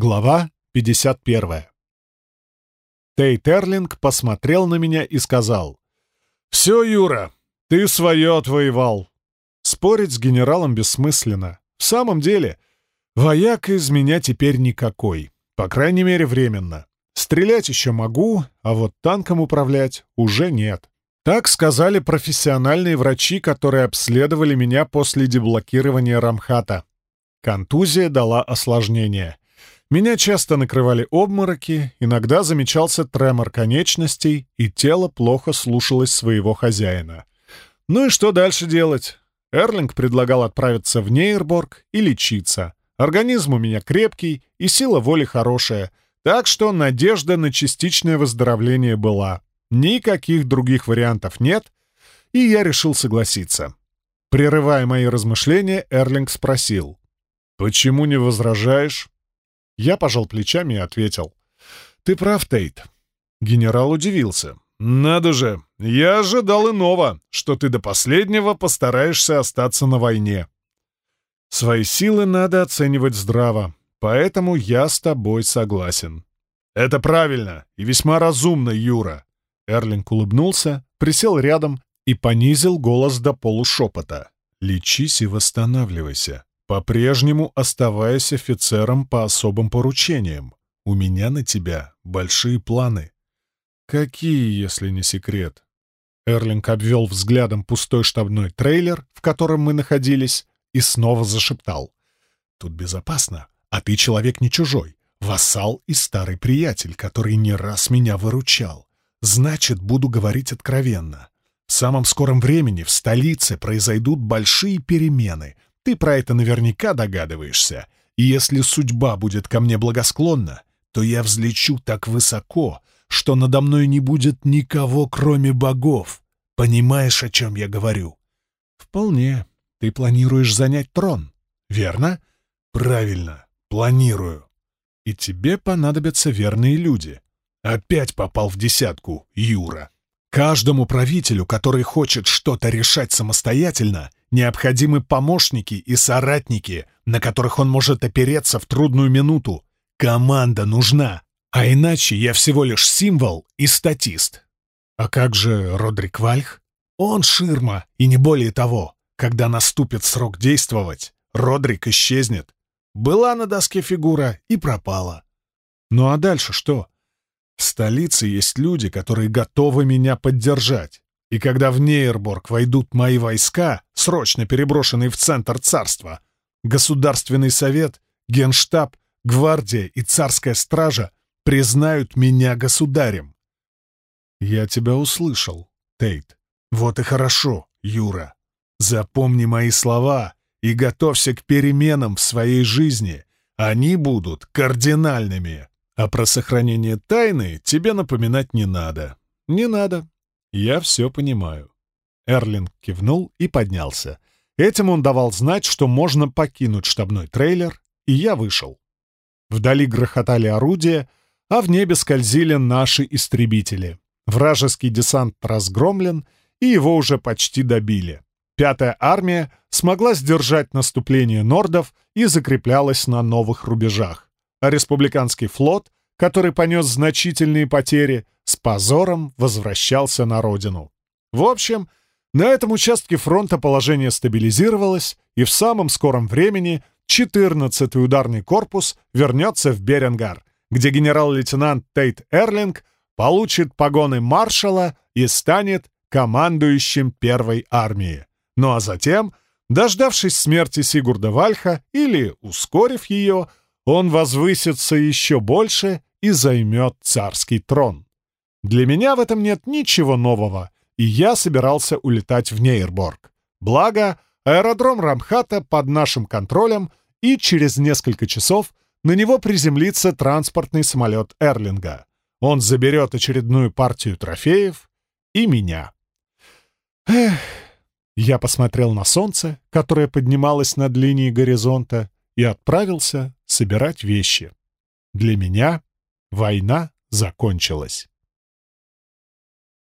Глава 51. Тейт Эрлинг посмотрел на меня и сказал, «Все, Юра, ты свое отвоевал». Спорить с генералом бессмысленно. В самом деле, вояк из меня теперь никакой, по крайней мере, временно. Стрелять еще могу, а вот танком управлять уже нет. Так сказали профессиональные врачи, которые обследовали меня после деблокирования Рамхата. Контузия дала осложнение. Меня часто накрывали обмороки, иногда замечался тремор конечностей, и тело плохо слушалось своего хозяина. Ну и что дальше делать? Эрлинг предлагал отправиться в Нейрборг и лечиться. Организм у меня крепкий, и сила воли хорошая — так что надежда на частичное выздоровление была. Никаких других вариантов нет, и я решил согласиться. Прерывая мои размышления, Эрлинг спросил. «Почему не возражаешь?» Я пожал плечами и ответил. «Ты прав, Тейт». Генерал удивился. «Надо же! Я ожидал иного, что ты до последнего постараешься остаться на войне». «Свои силы надо оценивать здраво. Поэтому я с тобой согласен». «Это правильно и весьма разумно, Юра!» Эрлинг улыбнулся, присел рядом и понизил голос до полушепота. «Лечись и восстанавливайся, по-прежнему оставаясь офицером по особым поручениям. У меня на тебя большие планы». «Какие, если не секрет?» Эрлинг обвел взглядом пустой штабной трейлер, в котором мы находились, и снова зашептал. «Тут безопасно. А ты человек не чужой, вассал и старый приятель, который не раз меня выручал. Значит, буду говорить откровенно. В самом скором времени в столице произойдут большие перемены. Ты про это наверняка догадываешься. И если судьба будет ко мне благосклонна, то я взлечу так высоко, что надо мной не будет никого, кроме богов. Понимаешь, о чем я говорю? Вполне. Ты планируешь занять трон, верно? Правильно. Планирую. И тебе понадобятся верные люди. Опять попал в десятку, Юра. Каждому правителю, который хочет что-то решать самостоятельно, необходимы помощники и соратники, на которых он может опереться в трудную минуту. Команда нужна, а иначе я всего лишь символ и статист. А как же Родрик Вальх? Он ширма, и не более того. Когда наступит срок действовать, Родрик исчезнет, была на доске фигура и пропала. Ну а дальше что? В столице есть люди, которые готовы меня поддержать. И когда в Нейрборг войдут мои войска, срочно переброшенные в центр царства, Государственный совет, Генштаб, Гвардия и Царская стража признают меня государем. Я тебя услышал, Тейт. Вот и хорошо, Юра. Запомни мои слова и готовься к переменам в своей жизни. Они будут кардинальными. А про сохранение тайны тебе напоминать не надо. Не надо. Я все понимаю. Эрлинг кивнул и поднялся. Этим он давал знать, что можно покинуть штабной трейлер, и я вышел. Вдали грохотали орудия, а в небе скользили наши истребители. Вражеский десант разгромлен, и его уже почти добили. Пятая армия смогла сдержать наступление нордов и закреплялась на новых рубежах. А республиканский флот, который понес значительные потери, с позором возвращался на родину. В общем, на этом участке фронта положение стабилизировалось, и в самом скором времени 14-й ударный корпус вернется в Беренгар, где генерал-лейтенант Тейт Эрлинг получит погоны маршала и станет командующим первой армии. Ну а затем, дождавшись смерти Сигурда Вальха или ускорив ее, он возвысится еще больше и займет царский трон. Для меня в этом нет ничего нового, и я собирался улетать в Нейрборг. Благо, аэродром Рамхата под нашим контролем, и через несколько часов на него приземлится транспортный самолет Эрлинга. Он заберет очередную партию трофеев и меня. Эх, я посмотрел на солнце, которое поднималось над линией горизонта, и отправился собирать вещи. Для меня война закончилась.